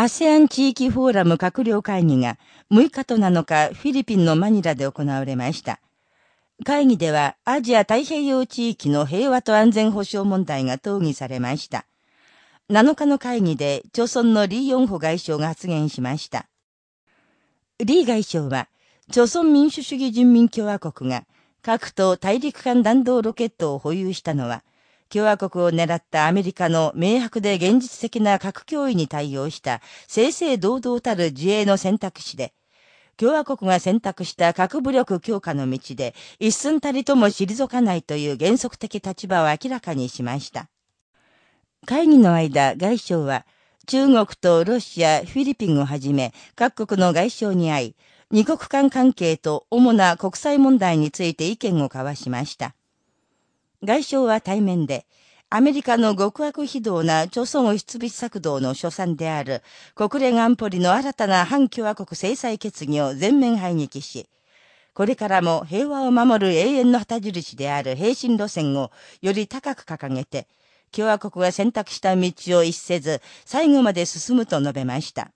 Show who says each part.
Speaker 1: ASEAN 地域フォーラム閣僚会議が6日と7日フィリピンのマニラで行われました。会議ではアジア太平洋地域の平和と安全保障問題が討議されました。7日の会議で、朝鮮のリー・ヨンホ外相が発言しました。リー外相は、朝鮮民主主義人民共和国が核と大陸間弾道ロケットを保有したのは、共和国を狙ったアメリカの明白で現実的な核脅威に対応した正々堂々たる自衛の選択肢で、共和国が選択した核武力強化の道で一寸たりとも退かないという原則的立場を明らかにしました。会議の間、外相は、中国とロシア、フィリピンをはじめ、各国の外相に会い、二国間関係と主な国際問題について意見を交わしました。外相は対面で、アメリカの極悪非道な朝鮮を出備策動の所賛である国連安保理の新たな反共和国制裁決議を全面排撃し、これからも平和を守る永遠の旗印である平身路線をより高く掲げて、共和国が選択した道を逸せず、最後まで進むと述べました。